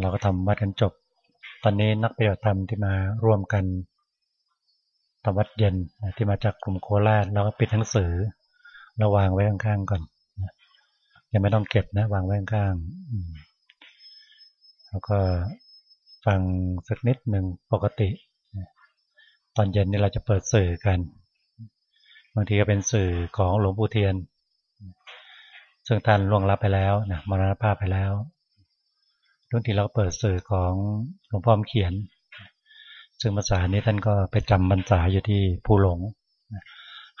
เราก็ทำวัดกันจบ ตอนนี้นักปฏิบัติธรรมที่มาร่วมกันทำวัดเย็นที่มาจากกลุ่มโคราชเราก็ปิดหนังสือระวางไว้ข้างๆก่อนยังไม่ต้องเก็บนะวางไว้ข้างๆแล้วก็ฟังสักนิดหนึ่งปกติ ตอนเย็นนี้เราจะเปิดสื่อกัน บางทีก็เป็นสื่อของหลวงปู่เทียน ซึ่งท่านล่วงลับไปแล้วนะมรณภาพไปแล้ว ทุกทีเราเปิดสื่อของหลวงพ่อเขียน ซึ่งภาษานี้ท่านก็ไปจำบรรษาอยู่ที่ภูหลง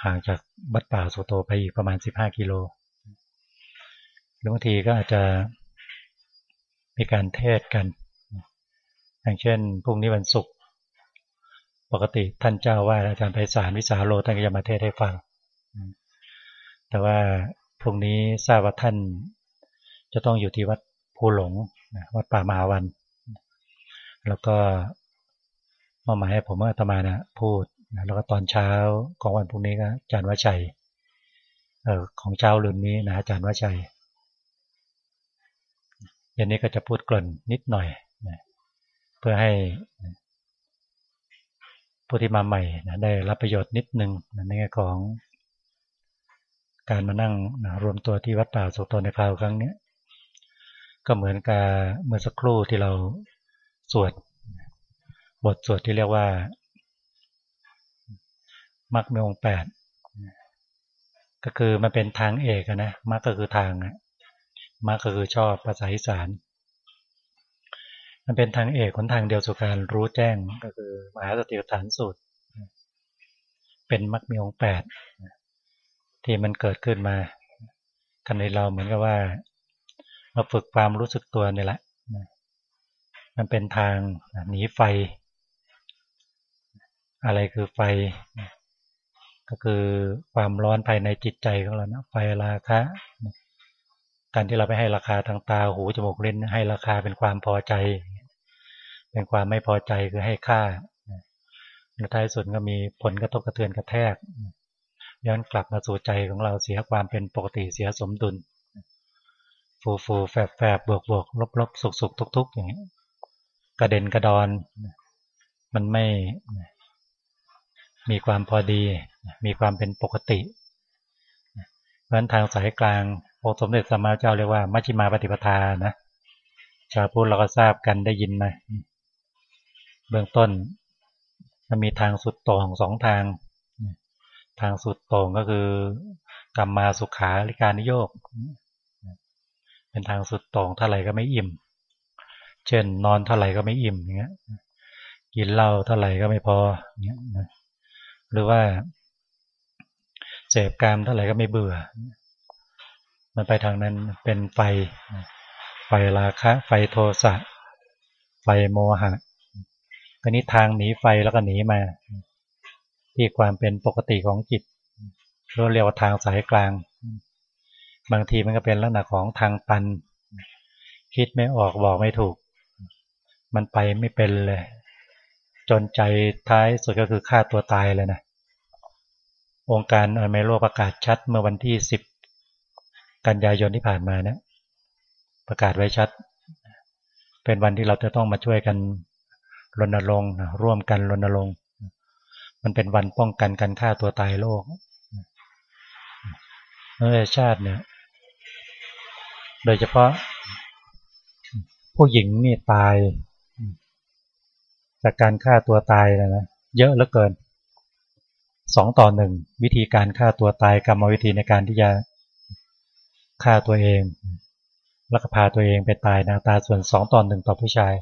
ห่างจากบัดป่าสุโตไปอีกประมาณ 15 กิโลหรือบางทีก็อาจจะมีการเทศกัน อย่างเช่นพรุ่งนี้วันศุกร์ปกติท่านเจ้าว่าอาจารย์ไพศาลวิสาโลท่านก็จะมาเทศให้ฟัง แต่ว่าพรุ่งนี้ทราบว่าท่านจะต้องอยู่ที่วัด ภูหลงวัดป่ามาวัน แล้วก็มอบหมายให้ผมอตมานะพูดแล้วก็ตอนเช้าของวันพรุ่งนี้ก็อาจารย์วชัยเออของเช้าลืนนี้นะอาจารย์วชัยยันนี้ก็จะพูดกลิ่นนิดหน่อยนะเพื่อให้ผู้ที่มาใหม่นะได้รับประโยชน์นิดนึงนะในแง่ของการมานั่งนะรวมตัวที่วัดป่าสุโตในคราวครั้งนี้ ก็เหมือนกับเมื่อสักครู่ที่เราสวด บทสวดที่เรียกว่ามักมีองแปดก็คือมันเป็นทางเอกนะมักก็คือทางมักก็คือชอบภาษาอีสานมันเป็นทางเอกคนทางเดียวสู่การรู้แจ้งก็คือมหาสติปัฏฐานสูตร เป็นมักมีองแปดที่มันเกิดขึ้นมาทำในเราเหมือนกับว่า มาฝึกความรู้สึกตัวนี่แหละมันเป็นทางหนีไฟ อะไรคือไฟ ก็คือความร้อนภายในจิตใจของเรานะไฟราคะ การที่เราไปให้ราคาทางตาหูจมูกเล่นให้ราคาเป็นความพอใจ เป็นความไม่พอใจคือให้ค่าในท้ายสุดก็มีผลกระทบกระเทือนกระแทกย้อนกลับมาสู่ใจของเราเสียความเป็นปกติเสียสมดุล ฟูฟูแฝบแฝบบวกบวกลบลบสุกสุกทุกทุกอย่างนี้ยกระเด็นกระดอน มันไม่มีความพอดี มีความเป็นปกติ เพราะฉะนั้นทางสายกลางองค์สมเด็จสมมาเจ้าเรียกว่ามัชฌิมาปฏิปทานะชาวพุทธเราก็ทราบกันได้ยินมาเบื้องต้นมันมีทางสุดโต่งสองทาง ทางสุดโต่งก็คือกรรมมาสุขาริการนิโยก เป็นทางสุดตรงเท่าไหร่ก็ไม่อิ่ม เช่น นอนเท่าไหร่ก็ไม่อิ่มอย่างเงี้ย กินเหล้าเท่าไหร่ก็ไม่พอเงี้ยนะหรือว่าเสพกามเท่าไหร่ก็ไม่เบื่อ มันไปทางนั้นเป็นไฟ ไฟราคะ ไฟโทสะ ไฟโมหะก็นี้ทางหนีไฟแล้วก็หนีมา ที่ความเป็นปกติของจิตเราเรียกว่าทางสายกลาง บางทีมันก็เป็นลักษณะของทางตัน คิดไม่ออกบอกไม่ถูก มันไปไม่เป็นเลย จนใจท้ายสุดก็คือฆ่าตัวตายเลยนะองค์การอเมโลประกาศชัดเมื่อวันที่สิบกันยายนที่ผ่านมานะประกาศไว้ชัด เป็นวันที่เราจะต้องมาช่วยกันรณรงค์ร่วมกันรณรงค์มันเป็นวันป้องกันการฆ่าตัวตายโลกเมื่อชาติเนี่ย โดยเฉพาะ ผู้หญิงนี่ตาย จากการฆ่าตัวตายนะนะเยอะเหลือเกินสองต่อหนึ่งวิธีการฆ่าตัวตายกรรมวิธีในการที่จะฆ่าตัวเอง แล้วก็พาตัวเองไปตายนะตาส่วนสองต่อหนึ่งต่อผู้ชาย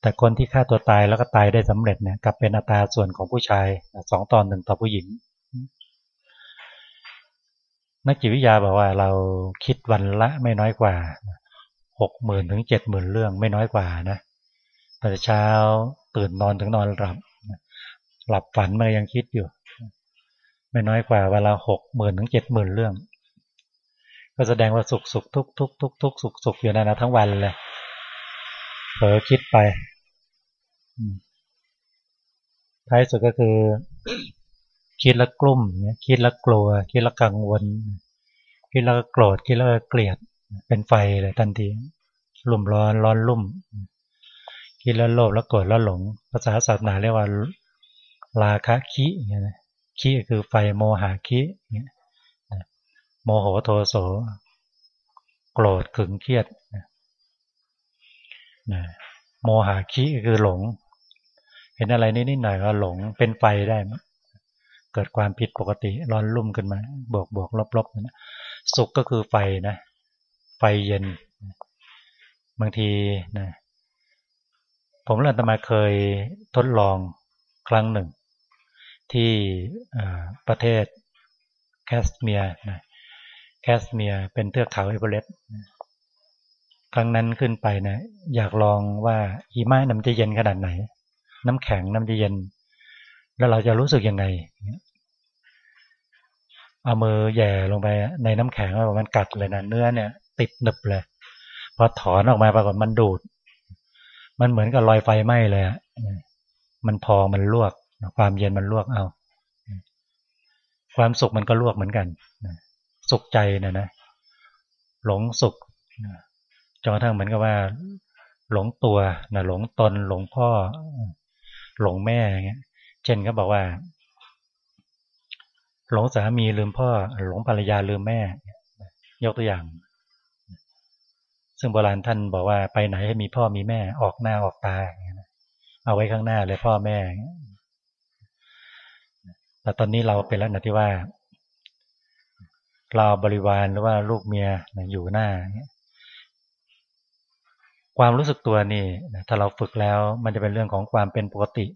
แต่คนที่ฆ่าตัวตายแล้วก็ตายได้สำเร็จเนี่ยกลับเป็นอัตราส่วนของผู้ชายสองต่อหนึ่งต่อผู้หญิง นักจิตวิทยาบอกว่าเราคิดวันละไม่น้อยกว่าหกหมื่นถึงเจ็ดหมื่นเรื่องไม่น้อยกว่านะตอนเช้าตื่นนอนถึงนอนหลับ หลับฝันมายังคิดอยู่ ไม่น้อยกว่าเวลาหกหมื่นถึงเจ็ดหมื่นเรื่อง ก็แสดงว่าสุขสุขทุกทุกทุกทุกสุขสุขอยู่นั่นนะทั้งวันเลยเผลอคิดไปท้ายสุดก็คือ คิดแล้วกลุ้มคิดแล้วกลัว คิดแล้วกังวล คิดแล้วโกรธคิดแล้วเกลียด เป็นไฟเลยทันทีลุ่มร้อนร้อนลุ่ม คิดแล้วโลภแล้วโกรธแล้วหลง ภาษาศาสนาเรียกว่าราคะคิเงี้ยคิคือไฟโมหะคิโมโหโทโสโกรธขึงเครียดโมหะคิคือหลง เห็นอะไรนิดๆหน่อยก็หลงเป็นไฟได้ เกิดความผิดปกติร้อนรุ่มขึ้นมา บวกบวกลบลบนะสุขก็คือไฟนะ ไฟเย็น บางทีนะผมเรตมาเคยทดลองครั้งหนึ่ง ที่ประเทศแคสเมียนะแคสเมียเป็นเทือกเขาเอเวอเรสต์ครั้งนั้นขึ้นไปนะอยากลองว่าหิมะน้ำจะเย็นขนาดไหน น้ำแข็งน้ำจะเย็น แล้วเราจะรู้สึกยังไงเอามือแย่ลงไปในน้ำแข็งแล้วมันกัดเลยนะเนื้อเนี่ย ติดหนึบเลยพอถอนออกมาปรากฏมันดูด มันเหมือนกับรอยไฟไหม้เลยอะมันพองมันลวก ความเย็นมันลวกเอาความสุขมันก็ลวกเหมือนกันสุขใจนะนะหลงสุขจนกระทั่งเหมือนกับว่า หลงตัวนะหลงตน หลงพ่อ หลงแม่อย่างเงี้ย เช่นก็บอกว่า หลงสามีลืมพ่อ หลงภรรยาลืมแม่ ยกตัวอย่าง ซึ่งโบราณท่านบอกว่าไปไหนให้มีพ่อมีแม่ ออกหน้าออกตาเอาไว้ข้างหน้าเลยพ่อแม่ แต่ตอนนี้เราเป็นแล้วนะที่ว่า เราบริวารหรือว่าลูกเมียอยู่หน้าความรู้สึกตัวนี่ถ้าเราฝึกแล้วมันจะเป็นเรื่องของความเป็นปกติ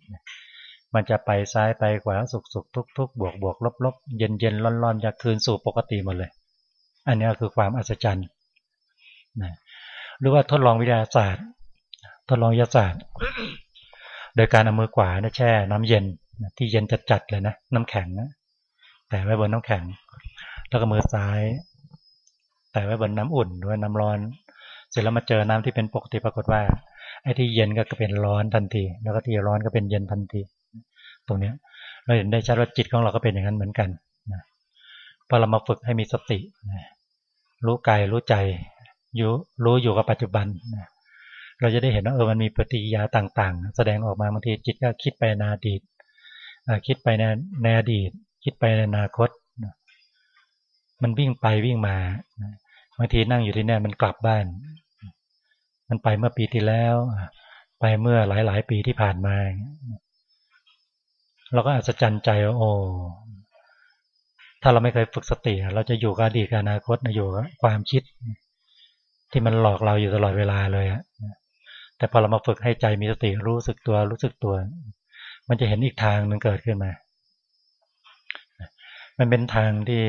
มันจะไปซ้ายไปขวาสุกสุกทุกทุกบวกบวกลบลบเย็นเย็นร้อนร้อนจะคืนสู่ปกติหมดเลย อันนี้คือความอัศจรรย์นะหรือว่าทดลองวิทยาศาสตร์ ทดลองวิทยาศาสตร์ โดยการเอามือขวาแช่น้ำเย็นที่เย็นจัดๆเลยนะน้ำแข็งนะแต่ไว้บนน้ำแข็ง แล้วก็มือซ้าย แต่ไว้บนน้ำอุ่นด้วยน้ำร้อน เสร็จแล้วมาเจอน้ำที่เป็นปกติปรากฏว่าไอ้ที่เย็นก็เป็นร้อนทันที แล้วก็ที่ร้อนก็เป็นเย็นทันที ตรงนี้เราเห็นได้ชัดว่าจิตของเราก็เป็นอย่างนั้นเหมือนกันนะพอเรามาฝึกให้มีสตินะรู้กายรู้ใจอยู่รู้อยู่กับปัจจุบันนะเราจะได้เห็นว่าเออมันมีปฏิยาต่าง ๆ แสดงออกมาบางทีจิตก็คิดไปในอดีตคิดไปในในอดีต คิดไปในอนาคตมันวิ่งไปวิ่งมาบางทีนั่งอยู่ที่นี่มันกลับบ้าน มันไปเมื่อปีที่แล้ว ไปเมื่อหลายหลายปีที่ผ่านมา เราก็อัศจรรย์ใจว่าโอ้ถ้าเราไม่เคยฝึกสติ เราจะอยู่กับอดีตกับอนาคตนอยู่กับความคิด ที่มันหลอกเราอยู่ตลอดเวลาเลยอะแต่พอเรามาฝึกให้ใจมีสติรู้สึกตัวรู้สึกตัว มันจะเห็นอีกทางหนึ่งเกิดขึ้นมา มันเป็นทางที่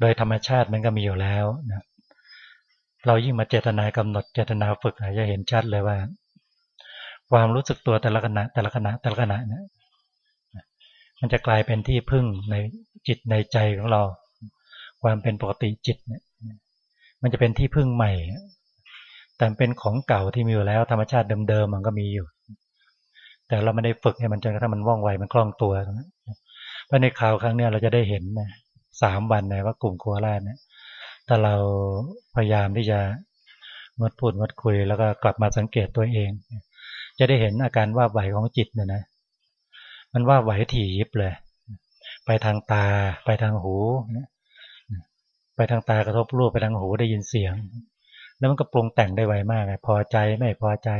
โดยธรรมชาติมันก็มีอยู่แล้วนะเรายิ่งมาเจตนากำหนดเจตนาฝึกจะเห็นชัดเลยว่า ความรู้สึกตัวแต่ละขณะแต่ละขณะแต่ละขณะเนี่ย มันจะกลายเป็นที่พึ่งในจิตในใจของเรา ความเป็นปกติจิตเนี่ยมันจะเป็นที่พึ่งใหม่ แต่เป็นของเก่าที่มีอยู่แล้ว ธรรมชาติเดิมๆมันก็มีอยู่ แต่เราไม่ได้ฝึกให้มันจนกระทั่งมันว่องไวมันคล่องตัวเพราะในข่าวครั้งเนี้ยเราจะได้เห็นนะสามวันนะว่ากลุ่มโคราชเนี่ยถ้าเราพยายามที่จะงดพูดงดคุย แล้วก็กลับมาสังเกตตัวเอง จะได้เห็นอาการว่าไหวของจิตเนี่ยนะ มันว่าไหวถี่ยิบเลย ไปทางตา ไปทางหูไปทางตากระทบรูปไปทางหูได้ยินเสียง แล้วมันก็ปรุงแต่งได้ไวมากเลยพอใจไม่พอใจ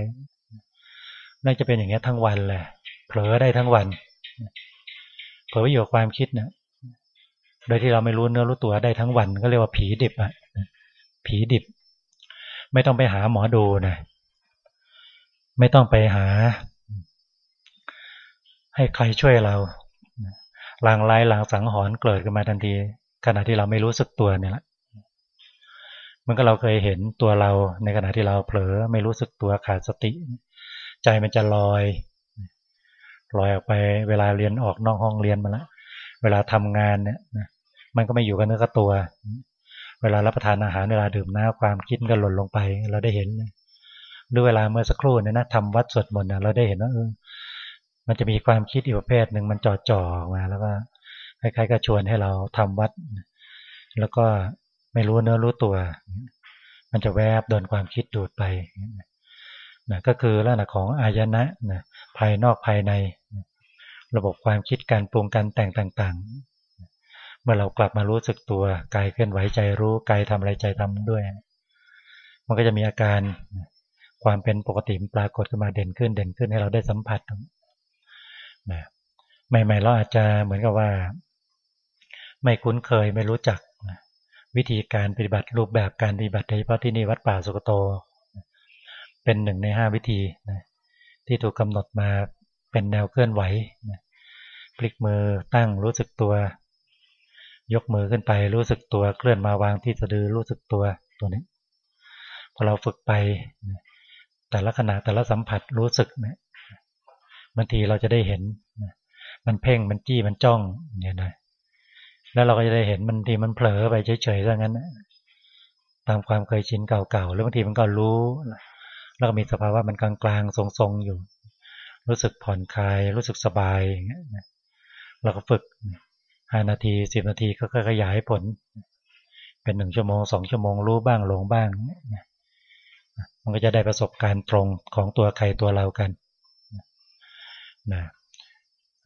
น่าจะเป็นอย่างเงี้ยทั้งวันเลยเผลอได้ทั้งวันเผลออยู่กับความคิดเนี่ยโดยที่เราไม่รู้เนื้อรู้ตัวได้ทั้งวันก็เรียกว่าผีดิบอะผีดิบ ไม่ต้องไปหาหมอดูนะไม่ต้องไปหา ให้ใครช่วยเราลางไร้ลางสังหรณ์เกิดขึ้นมาทันที ขณะที่เราไม่รู้สึกตัวเนี่ยแหละมันก็เราเคยเห็นตัวเราในขณะที่เราเผลอไม่รู้สึกตัวขาดสติ ใจมันจะลอยลอยออกไปเวลาเรียนออกนอกห้องเรียนมาแล้วเวลาทำงานเนี่ยมันก็ไม่อยู่กับเนื้อกับตัว เวลารับประทานอาหารเวลาดื่มน้ำความคิดก็หล่นลงไป เราได้เห็นหรือเวลาเมื่อสักครู่เนี่ยนะทำวัดสวดมนต์เราได้เห็นว่าเออ มันจะมีความคิดอีกประเภทหนึ่งมันจ่อจ่อมา แล้วก็คล้ายๆก็ชวนให้เราทำวัด แล้วก็ไม่รู้เนื้อรู้ตัว มันจะแวบโดนความคิดดูดไปนะก็คือลักษณะของอายนะนะภายนอกภายใน ระบบความคิดการปรุงการแต่งต่างๆ เมื่อเรากลับมารู้สึกตัวกายเคลื่อนไหวใจรู้กายทำอะไรใจทำด้วย มันก็จะมีอาการความเป็นปกติปรากฏขึ้นมาเด่นขึ้นเด่นขึ้นให้เราได้สัมผัส นะใหม่ๆเราอาจจะเหมือนกับว่า ไม่คุ้นเคยไม่รู้จักวิธีการปฏิบัติรูปแบบการปฏิบัติโดยเฉพาะที่นี่วัดป่าสุกโต เป็นหนึ่งในห้าวิธีนะที่ถูกกำหนดมาเป็นแนวเคลื่อนไหวนะพลิกมือตั้งรู้สึกตัว ยกมือขึ้นไปรู้สึกตัวเคลื่อนมาวางที่สะดือรู้สึกตัวตัวนี้พอเราฝึกไปแต่ละขณะแต่ละสัมผัสรู้สึกเนี่ย บางทีเราจะได้เห็น มันเพ่งมันจี้มันจ้องเนี่ยนะแล้วเราก็จะได้เห็นมันทีมันเผลอไปเฉยๆซะงั้น ตามความเคยชินเก่าๆหรือบางทีมันก็รู้ แล้วก็มีสภาวะมันกลางๆทรงๆอยู่ รู้สึกผ่อนคลาย รู้สึกสบายอย่างเงี้ยเราก็ฝึกห้านาทีสิบนาทีก็ขยายผล เป็นหนึ่งชั่วโมงสองชั่วโมงรู้บ้างหลงบ้าง มันก็จะได้ประสบการณ์ตรงของตัวใครตัวเรากัน นะ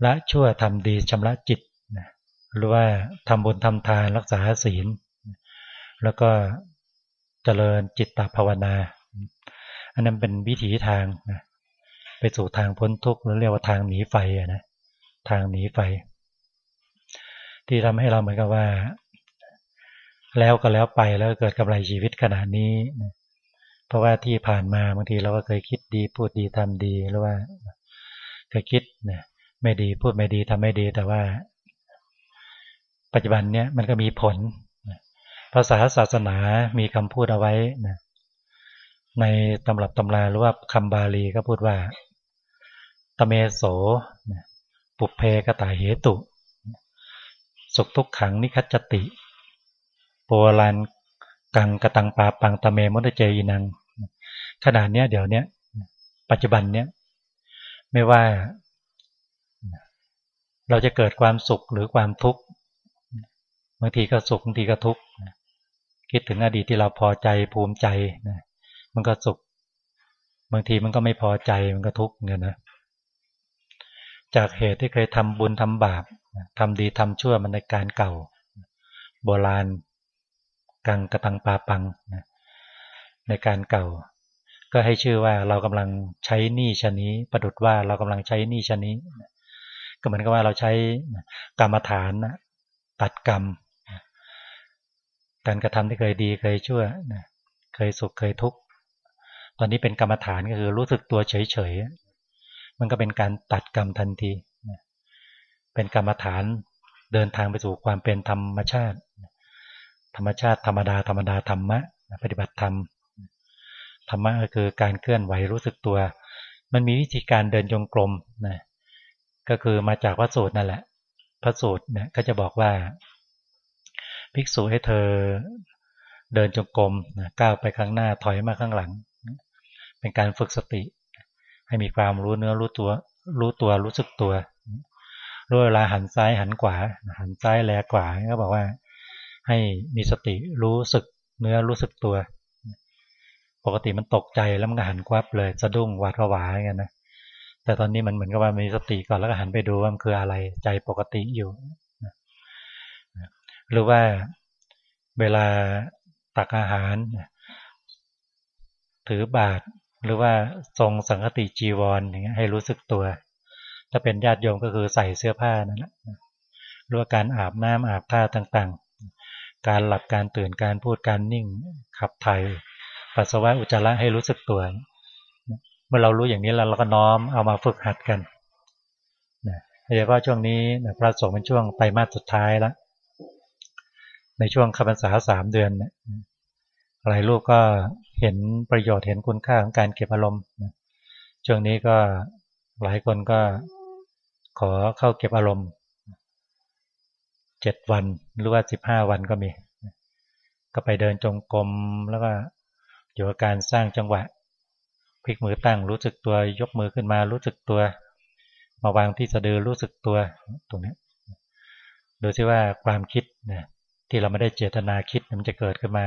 ละชั่วทำดีชำระจิตนะหรือว่าทำบุญทำทานรักษาศีล แล้วก็เจริญจิตตภาวนา อันนั้นเป็นวิถีทางนะไปสู่ทางพ้นทุกข์หรือเรียกว่าทางหนีไฟนะทางหนีไฟ ที่ทำให้เราเหมือนกับว่า แล้วก็แล้วไปแล้วเกิดกำไรชีวิตขนาดนี้นะเพราะว่าที่ผ่านมาบางทีเราก็เคยคิดดีพูดดีทำดีหรือว่า เคยคิดนะไม่ดีพูดไม่ดีทำไม่ดี แต่ว่า ปัจจุบันเนี้ยมันก็มีผลภาษาศาสนามีคำพูดเอาไว้นะในตำรับตำราหรือว่าคำบาลีก็พูดว่า ตเมโสปุเพกตาเหตุ สุขทุกขังนิคัจติโปลันกังกตังปาปังตะเมมุตเจยินังขนาดเนี้ยเดี๋ยวเนี้ยปัจจุบันเนี้ย ไม่ว่า เราจะเกิดความสุขหรือความทุกข์บางทีก็สุขบางทีก็ทุกข์คิดถึงอดีตที่เราพอใจภูมิใจนะมันก็สุข บางทีมันก็ไม่พอใจมันก็ทุกข์เงี้ยนะจากเหตุที่เคยทำบุญทำบาปทำดีทำชั่วมันในการเก่า โบราณกังกระตังปาปังในการเก่า ก็ให้ชื่อว่าเรากำลังใช้หนี้ชนี้ ประดุดว่าเรากำลังใช้หนี้ชนี้ ก็เหมือนกับว่าเราใช้กรรมฐานตัดกรรม การกระทำที่เคยดีเคยชั่วเคยสุขเคยทุกข์ตอนนี้เป็นกรรมฐานก็คือรู้สึกตัวเฉยๆมันก็เป็นการตัดกรรมทันทีเป็นกรรมฐานเดินทางไปสู่ความเป็นธรรมชาติ ธรรมชาติธรรมดาธรรมดาธรรมะปฏิบัติธรรม ธรรมะก็คือการเคลื่อนไหวรู้สึกตัว มันมีวิธีการเดินจงกรมนะก็คือมาจากพระสูตรนั่นแหละ พระสูตรเนี่ยก็จะบอกว่า ภิกษุให้เธอเดินจงกรมนะก้าวไปข้างหน้าถอยมาข้างหลัง เป็นการฝึกสติ ให้มีความรู้เนื้อรู้ตัว รู้ตัวรู้สึกตัวรู้เวลาหันซ้ายหันขวา หันซ้ายแลขวาก็บอกว่า ให้มีสติรู้สึกเนื้อรู้สึกตัว ปกติมันตกใจแล้วมันก็หันควับเลยสะดุ้งหวาดผวาอย่างนี้นะแต่ตอนนี้มันเหมือนกับว่ามีสติก่อนแล้วก็หันไปดูว่ามันคืออะไรใจปกติอยู่หรือว่าเวลาตักอาหาร ถือบาตรหรือว่าทรงสังคติจีวรอย่างเงี้ยให้รู้สึกตัว ถ้าเป็นญาติโยมก็คือใส่เสื้อผ้านั่นแหละหรือว่าการอาบน้ำอาบท่าต่างๆ การหลับการตื่นการพูดการนิ่งขับถ่าย ปัสสาวะอุจจาระให้รู้สึกตัว เมื่อเรารู้อย่างนี้แล้วเราก็น้อมเอามาฝึกหัดกันนะโดยเฉพาะช่วงนี้นะพระสงฆ์เป็นช่วงไตรมาสสุดท้ายแล้ว ในช่วงคำพรรษาสามเดือนหลายลูกก็เห็นประโยชน์เห็นคุณค่าของการเก็บอารมณ์ช่วงนี้ก็หลายคนก็ขอเข้าเก็บอารมณ์เจ็ดวันหรือว่าสิบห้าวันก็มี ก็ไปเดินจงกรมแล้วก็ อยู่กับการสร้างจังหวะพลิกมือตั้งรู้สึกตัว ยกมือขึ้นมารู้สึกตัว มาวางที่สะดือรู้สึกตัวตรงนี้ดูซิว่าความคิดนะที่เราไม่ได้เจตนาคิดมันจะเกิดขึ้นมา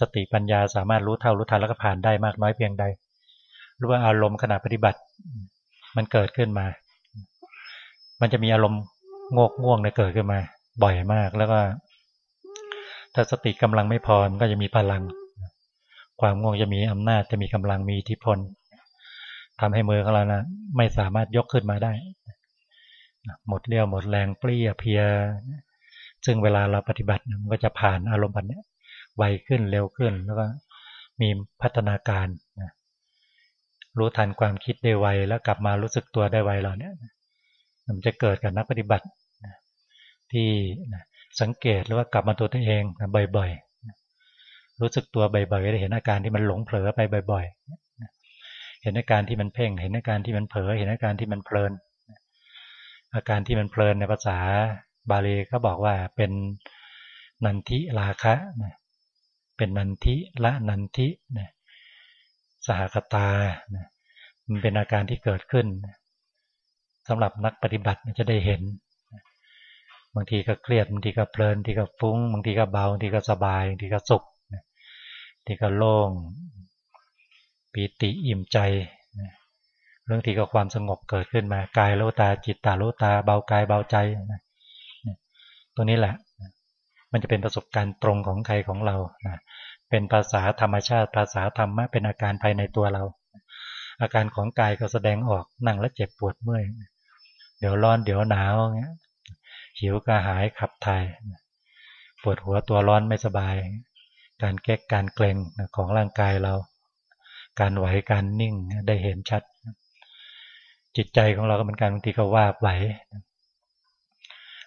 สติปัญญาสามารถรู้เท่ารู้ทันแล้วก็ผ่านได้มากน้อยเพียงใด รู้ว่าอารมณ์ขณะปฏิบัติ มันเกิดขึ้นมา มันจะมีอารมณ์งกง่วงเนี่ยเกิดขึ้นมา บ่อยมากแล้วก็ ถ้าสติกำลังไม่พอมันก็จะมีพลัง ความง่วงจะมีอำนาจจะมีกำลังมีอิทธิพลทำให้มือของเรานะไม่สามารถยกขึ้นมาได้ หมดเรี่ยวหมดแรงเปรี้ยเพีย ซึ่งเวลาเราปฏิบัติมันก็จะผ่านอารมณ์แบบนี้ไวขึ้นเร็วขึ้นแล้วก็มีพัฒนาการรู้ทันความคิดได้ไวแล้วกลับมารู้สึกตัวได้ไวเราเนี่ยมันจะเกิดกับนักปฏิบัติที่สังเกตหรือว่ากลับมาตัวตัวเองบ่อยๆ รู้สึกตัวบ่อยๆจะเห็นอาการที่มันหลงเผลอไปบ่อย ๆ เห็นอาการที่มันเพ่ง เห็นอาการที่มันเผลอ เห็นอาการที่มันเพลิน อาการที่มันเพลินในภาษาบาลีก็บอกว่าเป็นนันทิราคะเป็นนันทิละนันทิสหคตา มันเป็นอาการที่เกิดขึ้นสำหรับนักปฏิบัติจะได้เห็นบางทีก็เครียดบางทีก็เพลินบางทีก็ฟุ้งบางทีก็เบาบางทีก็สบายบางทีก็สุข ทีก็โล่งปีติอิ่มใจเรื่องทีก็ความสงบเกิดขึ้นมากายโลตาจิตตาโลตาเบากายเบาใจตรงนี้แหละ มันจะเป็นประสบการณ์ตรงของใครของเราเป็นภาษาธรรมชาติ ภาษาธรรมะเป็นอาการภายในตัวเรา อาการของกายก็แสดงออกนั่งแล้วเจ็บปวดเมื่อยเดี๋ยวร้อนเดี๋ยวหนาวเงี้ยหิวกระหายขับถ่ายปวดหัวตัวร้อนไม่สบาย การแก้กการเกร็งของร่างกายเรา การไหวการนิ่งได้เห็นชัด จิตใจของเราก็เหมือนกันบางทีก็ว่าไหว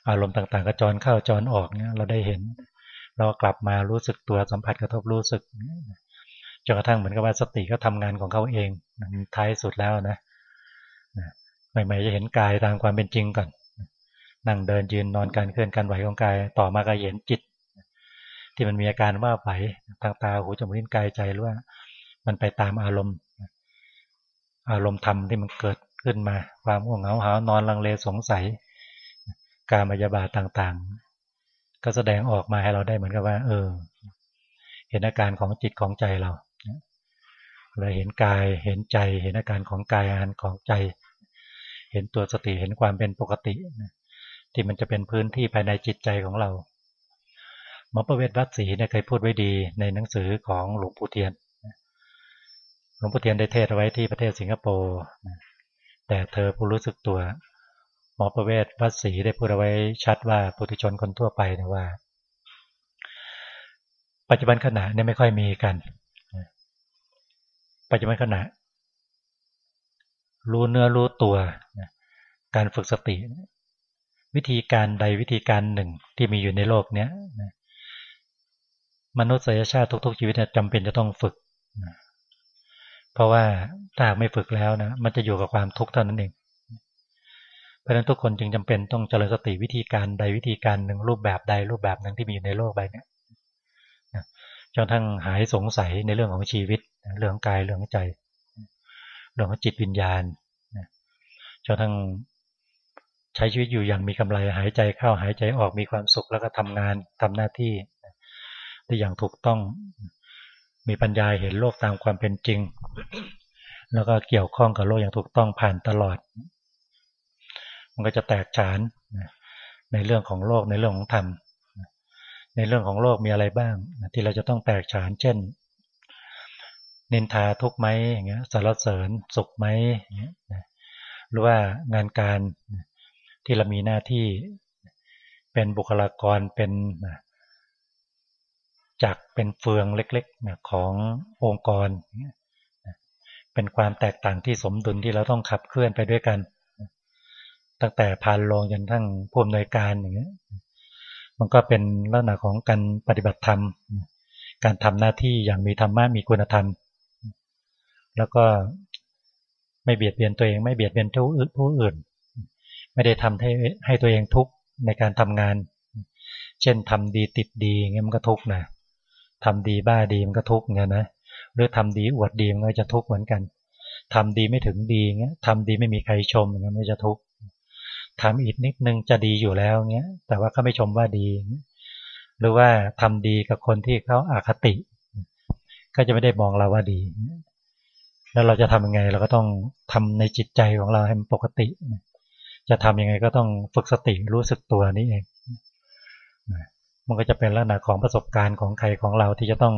อารมณ์ต่างๆ ก็จรเข้าจรออกเนี่ยเราได้เห็น เรากลับมารู้สึกตัวสัมผัสกระทบรู้สึกจนกระทั่งเหมือนกับว่าสติก็ทำงานของเขาเองท้ายสุดแล้วนะใหม่ๆจะเห็นกายตามความเป็นจริงก่อนนั่งเดินยืนนอนการเคลื่อนการไหวของกาย ต่อมาก็เห็นจิต ที่มันมีอาการว่าไหวทางตาหูจมูกลิ้นกายใจหรือว่า มันไปตามอารมณ์ อารมณ์ธรรมที่มันเกิดขึ้นมา ความง่วงเหงาหานอนลังเลสงสัย การมายาบาต่างๆ ก็แสดงออกมาให้เราได้เหมือนกับว่า เออ เห็นอาการของจิตของใจเราเราเห็นกายเห็นใจ เห็นอาการของกายอาการของใจ เห็นตัวสติเห็นความเป็นปกติที่มันจะเป็นพื้นที่ภายในจิตใจของเรา หมอประเวศวัดศรีเนี่ยเคยพูดไว้ดีในหนังสือของหลวงปู่เทียนหลวงปู่เทียนได้เทศไว้ที่ประเทศสิงคโปร์แต่เธอผู้รู้สึกตัว หมอประเวศวัดศรีได้พูดเอาไว้ชัดว่าปุถุชนคนทั่วไปนะว่า ปัจจุบันขณะเนี่ยไม่ค่อยมีกัน ปัจจุบันขณะ รู้เนื้อรู้ตัวการฝึกสติ วิธีการใดวิธีการหนึ่งที่มีอยู่ในโลกเนี้ มนุษยชาติทุก ๆ ชีวิตจำเป็นจะต้องฝึก เพราะว่าถ้าไม่ฝึกแล้วนะ มันจะอยู่กับความทุกข์เท่านั้นเอง เพราะฉะนั้นทุกคนจึงจำเป็นต้องเจริญสติวิธีการใดวิธีการหนึ่งรูปแบบใดรูปแบบหนึ่งที่มีอยู่ในโลกใบนี้จนทั้งหายสงสัยในเรื่องของชีวิต เรื่องกายเรื่องใจ เรื่องของจิตวิญญาณจนทั้งใช้ชีวิตอยู่อย่างมีกำไรหายใจเข้าหายใจออกมีความสุขแล้วก็ทำงานทำหน้าที่ ได้อย่างถูกต้อง มีปัญญาเห็นโลกตามความเป็นจริง แล้วก็เกี่ยวข้องกับโลกอย่างถูกต้องผ่านตลอด มันก็จะแตกฉานในเรื่องของโลกในเรื่องของธรรมในเรื่องของโลกมีอะไรบ้าง ที่เราจะต้องแตกฉาน เช่น นินทาทุกไหมอย่างเงี้ยสารเสริญสุขไหมอย่างเงี้ยหรือว่างานการที่เรามีหน้าที่เป็นบุคลากรเป็น จักเป็นเฟืองเล็กๆขององค์กร เป็นความแตกต่างที่สมดุลที่เราต้องขับเคลื่อนไปด้วยกัน ตั้งแต่ผ่านลงจนทั้งผู้อำนวยการอย่างเงี้ยมันก็เป็นลักษณะของการปฏิบัติธรรม การทำหน้าที่อย่างมีธรรมะมีคุณธรรม แล้วก็ไม่เบียดเบียนตัวเอง ไม่เบียดเบียนผู้อื่น ไม่ได้ทำให้ให้ตัวเองทุกข์ในการทำงาน เช่นทำดีติดดีเงี้ยมันก็ทุกข์นะ ทำดีบ้าดีมันก็ทุกข์เงี้ยนะหรือทำดีอวดดีมันก็จะทุกข์เหมือนกันทำดีไม่ถึงดีเงี้ยทำดีไม่มีใครชมเงี้ยมันจะทุกข์ทำอีกนิดนึงจะดีอยู่แล้วเงี้ย แต่ว่าเขาไม่ชมว่าดีหรือว่าทำดีกับคนที่เขาอาคติ ก็จะไม่ได้มองเราว่าดี แล้วเราจะทำยังไงเราก็ต้องทำในจิตใจของเราให้มันปกติ จะทำยังไงก็ต้องฝึกสติรู้สึกตัวนี้เอง มันก็จะเป็นลักษณะของประสบการณ์ของใครของเราที่จะต้อง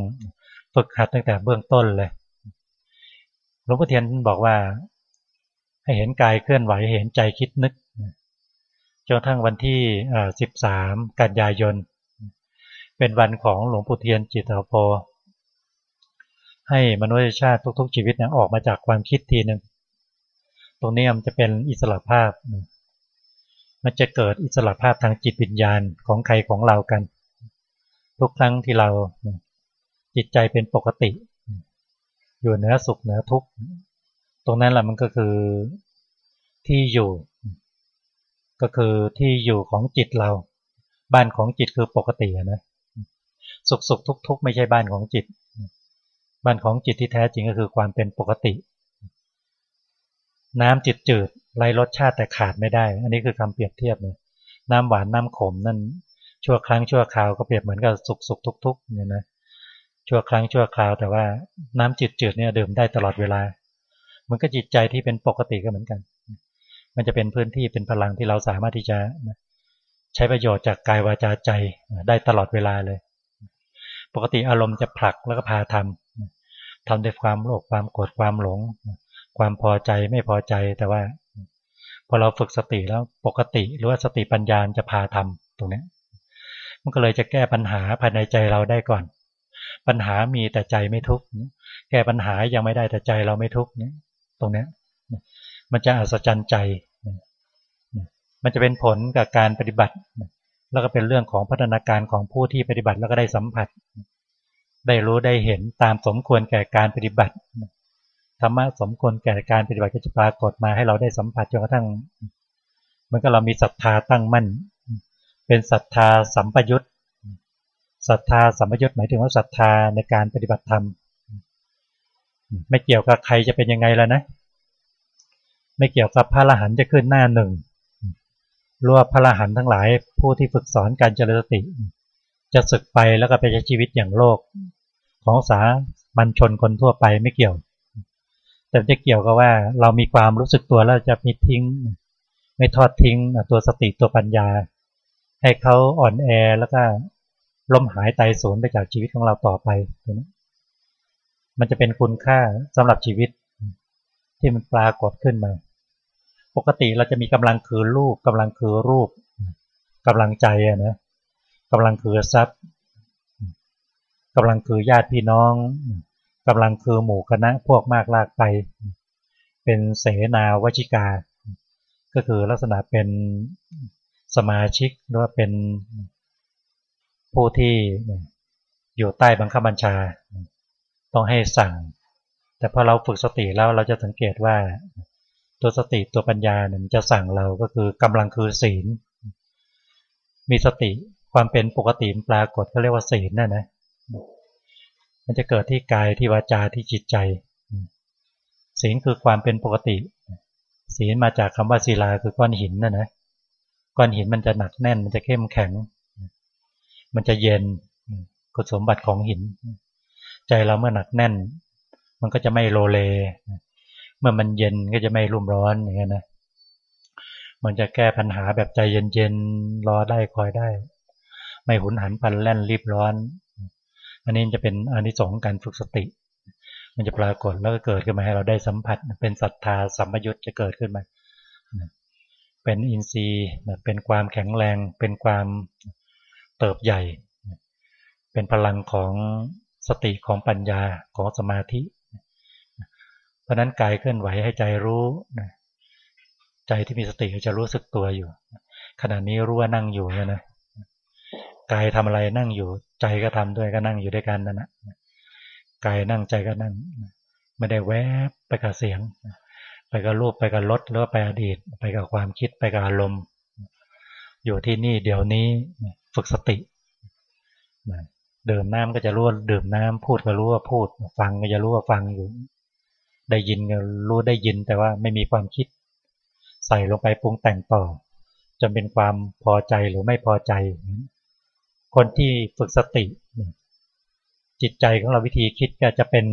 ฝึกหัดตั้งแต่เบื้องต้นเลยหลวงพ่อเทียนบอกว่า ให้เห็นกายเคลื่อนไหวเห็นใจคิดนึกจนทั้งวันที่สิบสามกันยายน เป็นวันของหลวงปู่เทียนจิตโพให้มนุษยชาติทุก ๆ ชีวิตเนี่ยออกมาจากความคิดทีหนึ่งตรงนี้มันจะเป็นอิสระภาพ มันจะเกิดอิสระภาพทางจิตวิญญาณของใครของเรากัน ทุกครั้งที่เราจิตใจเป็นปกติ อยู่เหนือสุขเหนือทุกข์ตรงนั้นแหละมันก็คือที่อยู่ ก็คือที่อยู่ของจิตเรา บ้านของจิตคือปกตินะสุขสุขทุกทุกไม่ใช่บ้านของจิต บ้านของจิตที่แท้จริงก็คือความเป็นปกติ น้ำจิตจืดไรรสชาติแต่ขาดไม่ได้ อันนี้คือคำเปรียบเทียบเลยน้ำหวานน้ำขมนั่น ชั่วครั้งชั่วคราวก็เปรียบเหมือนกับสุขสุขทุกทุกเนี่ยนะชั่วครั้งชั่วคราว แต่ว่าน้ำจิตจืดเนี่ยดื่มได้ตลอดเวลา มันก็จิตใจที่เป็นปกติก็เหมือนกัน มันจะเป็นพื้นที่เป็นพลังที่เราสามารถที่จะใช้ประโยชน์จากกายวาจาใจได้ตลอดเวลาเลย ปกติอารมณ์จะผลักแล้วก็พาทำทำด้วยความโลภความโกรธความหลง ความพอใจไม่พอใจแต่ว่าพอเราฝึกสติแล้วปกติหรือว่าสติปัญญาจะพาทำตรงนี้ มันก็เลยจะแก้ปัญหาภายในใจเราได้ก่อน ปัญหามีแต่ใจไม่ทุกข์แก้ปัญหายังไม่ได้แต่ใจเราไม่ทุกข์ตรงนี้มันจะอัศจรรย์ใจ มันจะเป็นผลกับการปฏิบัติ แล้วก็เป็นเรื่องของพัฒนาการของผู้ที่ปฏิบัติแล้วก็ได้สัมผัส ได้รู้ได้เห็นตามสมควรแก่การปฏิบัติธรรมะสมควรแก่การปฏิบัติก็จะปรากฏมาให้เราได้สัมผัสจนกระทั่ง มันก็เรามีศรัทธาตั้งมั่น เป็นศรัทธาสัมปยุตศรัทธาสัมปยุทธ์หมายถึงว่าศรัทธาในการปฏิบัติธรรม ไม่เกี่ยวกับใครจะเป็นยังไงแล้วนะ ไม่เกี่ยวกับพระอรหันต์จะขึ้นหน้าหนึ่งรวบพระอรหันต์ทั้งหลายผู้ที่ฝึกสอนการเจริญสติ จะศึกไปแล้วก็ไปใช้ชีวิตอย่างโลก ของสามัญชนคนทั่วไปไม่เกี่ยว แต่จะเกี่ยวกับว่าเรามีความรู้สึกตัวแล้วจะมีทิ้ง ไม่ทอดทิ้งตัวสติตัวปัญญา ให้เขาอ่อนแอแล้วก็ล้มหายตายสูญไปจากชีวิตของเราต่อไปตัวนี้มันจะเป็นคุณค่าสำหรับชีวิต ที่มันปรากฏขึ้นมา ปกติเราจะมีกำลังคือรูปกำลังคือรูปกำลังใจอะนะกำลังคือทรัพย์กำลังคือญาติพี่น้องกำลังคือหมู่คณะพวกมากลากไป เป็นเสนาวชิกา ก็คือลักษณะเป็น สมาชิกหรือว่าเป็นผู้ที่อยู่ใต้บังคับบัญชา ต้องให้สั่ง แต่พอเราฝึกสติแล้วเราจะสังเกตว่าตัวสติตัวปัญญาเนี่ยจะสั่งเราก็คือกำลังคือศีล มีสติความเป็นปกติปรากฏเขาเรียกว่าศีลนั่นนะมันจะเกิดที่กายที่วาจาที่จิตใจศีลคือความเป็นปกติ ศีลมาจากคำว่าศิลาคือก้อนหินนั่นนะ ก้อนหินมันจะหนักแน่น มันจะเข้มแข็ง มันจะเย็นคุณสมบัติของหิน ใจเราเมื่อหนักแน่น มันก็จะไม่โลเล เมื่อมันเย็นก็จะไม่รุ่มร้อนอย่างเงี้ยนะมันจะแก้ปัญหาแบบใจเย็นๆรอได้คอยได้ ไม่หุนหันพันแล่นรีบร้อน อันนี้จะเป็นอนิสงส์การฝึกสติ มันจะปรากฏแล้วก็เกิดขึ้นมาให้เราได้สัมผัส เป็นศรัทธาสัมยุตจะเกิดขึ้นมา เป็นอินทรีย์เป็นความแข็งแรง เป็นความเติบใหญ่ เป็นพลังของสติของปัญญาของสมาธิ เพราะนั้นกายเคลื่อนไหวให้ใจรู้ใจที่มีสติจะรู้สึกตัวอยู่ ขณะนี้รู้ว่านั่งอยู่เนี่ยนะกายทำอะไรนั่งอยู่ ใจก็ทำด้วยก็นั่งอยู่ด้วยกันนั่นแหะกายนั่งใจก็นั่ง ไม่ได้แวบไปกับเสียง ไปกับรูปไปกับรถหรือไปอดีต ไปกับความคิดไปกับอารมณ์ อยู่ที่นี่เดี๋ยวนี้ฝึกสติดื่มน้ำก็จะรู้ว่าดื่มน้ำพูดก็รู้ว่าพูด ฟังก็จะรู้ว่าฟังอยู่ ได้ยินก็รู้ได้ยินแต่ว่าไม่มีความคิด ใส่ลงไปปรุงแต่งต่อจนเป็นความพอใจหรือไม่พอใจ คนที่ฝึกสติ จิตใจของเราวิธีคิดก็จะเป็น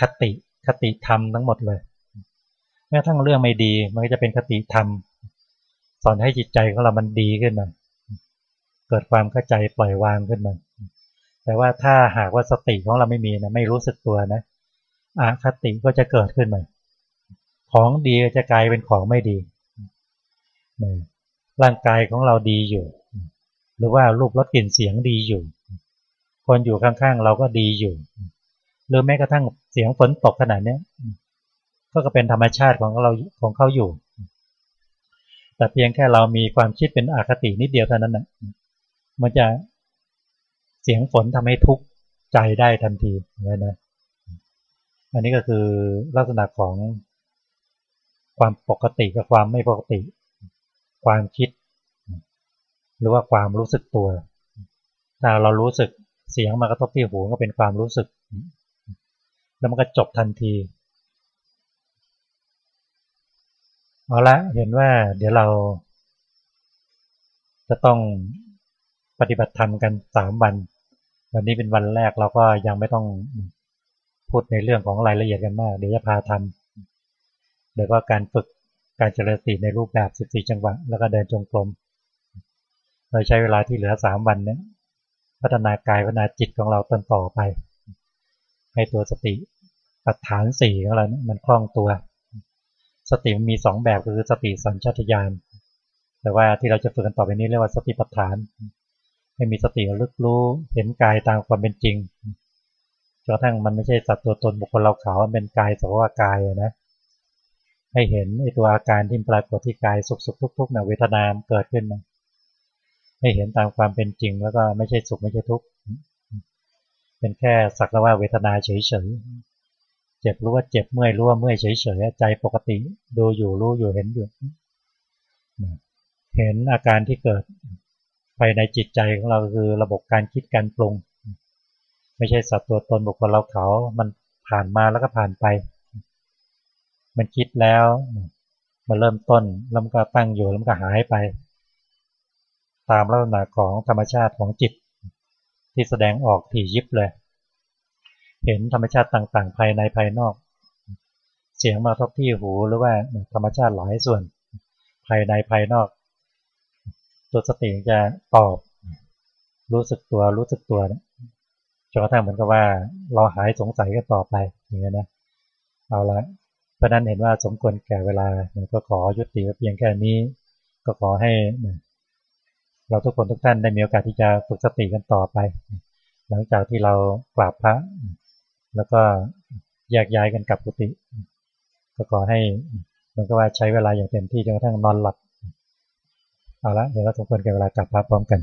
คติคติธรรมทั้งหมดเลย แม้ทั้งเรื่องไม่ดี มันก็จะเป็นคติธรรม สอนให้จิตใจของเรามันดีขึ้นมา เกิดความเข้าใจปล่อยวางขึ้นมา แต่ว่าถ้าหากว่าสติของเราไม่มีนะไม่รู้สึกตัวนะอาคติก็จะเกิดขึ้นมา ของดีจะกลายเป็นของไม่ดี ร่างกายของเราดีอยู่ หรือว่ารูปรสกลิ่นเสียงดีอยู่ คนอยู่ข้างๆเราก็ดีอยู่ หรือแม้กระทั่งเสียงฝนตกขนาดนี้ ก็เป็นธรรมชาติของเราของเขาอยู่ แต่เพียงแค่เรามีความคิดเป็นอคตินิดเดียวเท่านั้นนะมันจะเสียงฝนทำให้ทุกข์ใจได้ทันทีเลยนะ อันนี้ก็คือลักษณะของความปกติกับความไม่ปกติ ความคิด หรือว่าความรู้สึกตัว ถ้าเรารู้สึกเสียงมากระทบที่หูก็เป็นความรู้สึก แล้วมันก็จบทันที เอาละเห็นว่าเดี๋ยวเรา จะต้องปฏิบัติธรรมกันสามวัน วันนี้เป็นวันแรกเราก็ยังไม่ต้องพูดในเรื่องของรายละเอียดกันมาก เดี๋ยวจะพาทำเดี๋ยวก็การฝึกการเจริญสติในรูปแบบ 14 จังหวะ แล้วก็เดินจงกรมเราใช้เวลาที่เหลือสามวันนี้พัฒนากายพัฒนาจิตของเราต้นต่อไป ให้ตัวสติปัฏฐานสี่ของเราเนี่ยมันคล่องตัว สติมีสองแบบคือสติสัญชาตญาณแต่ว่าที่เราจะฝึกกันต่อไปนี้เรียกว่าสติปัฏฐาน ให้มีสติลึกรู้เห็นกายตามความเป็นจริงจนกระทั่งมันไม่ใช่สัตว์ตัวตนบุคคลเราเขาเป็นกายสภาวะกายนะให้เห็นไอตัวอาการที่ปรากฏที่กายสุขสุขทุกทุกนะเวทนามเกิดขึ้นนะให้เห็นตามความเป็นจริง แล้วก็ไม่ใช่สุขไม่ใช่ทุกข์เป็นแค่สักแต่ว่าเวทนาเฉยเฉย เจ็บรู้ว่าเจ็บเมื่อยรู้ว่าเมื่อยเฉยเฉยใจปกติดูอยู่รู้อยู่เห็นอยู่เห็นอาการที่เกิดภายในจิตใจของเราคือระบบการคิดการปรุง ไม่ใช่สัตว์ตัวตนบุคคลเราเขา มันผ่านมาแล้วก็ผ่านไป มันคิดแล้วมันเริ่มต้นแล้วมันก็ตั้งอยู่แล้วมันก็หายไป ตามลักษณะของธรรมชาติของจิต ที่แสดงออกถี่ยิบเลย เห็นธรรมชาติต่างๆ ภายในภายนอก เสียงมาทบที่หูหรือว่าธรรมชาติหลายส่วน ภายในภายนอก ตัวสติจะตอบ รู้สึกตัวรู้สึกตัวจนกระทั่งเหมือนกับว่าเราหายสงสัยก็ต่อไปอย่างนี้นะเอาละเพราะนั้นเห็นว่าสมควรแก่เวลาก็ขอยุติเพียงแค่นี้ ก็ขอให้เราทุกคนทุกท่านได้มีโอกาสที่จะฝึกสติกันต่อไป หลังจากที่เรากราบพระ แล้วก็แยกย้ายกันกลับกุฏิก็ขอให้มันก็ว่าใช้เวลาอย่างเต็มที่จนกระทั่งนอนหลับเอาละเดี๋ยวเราสมควรกับเวลากลับพระพร้อมกัน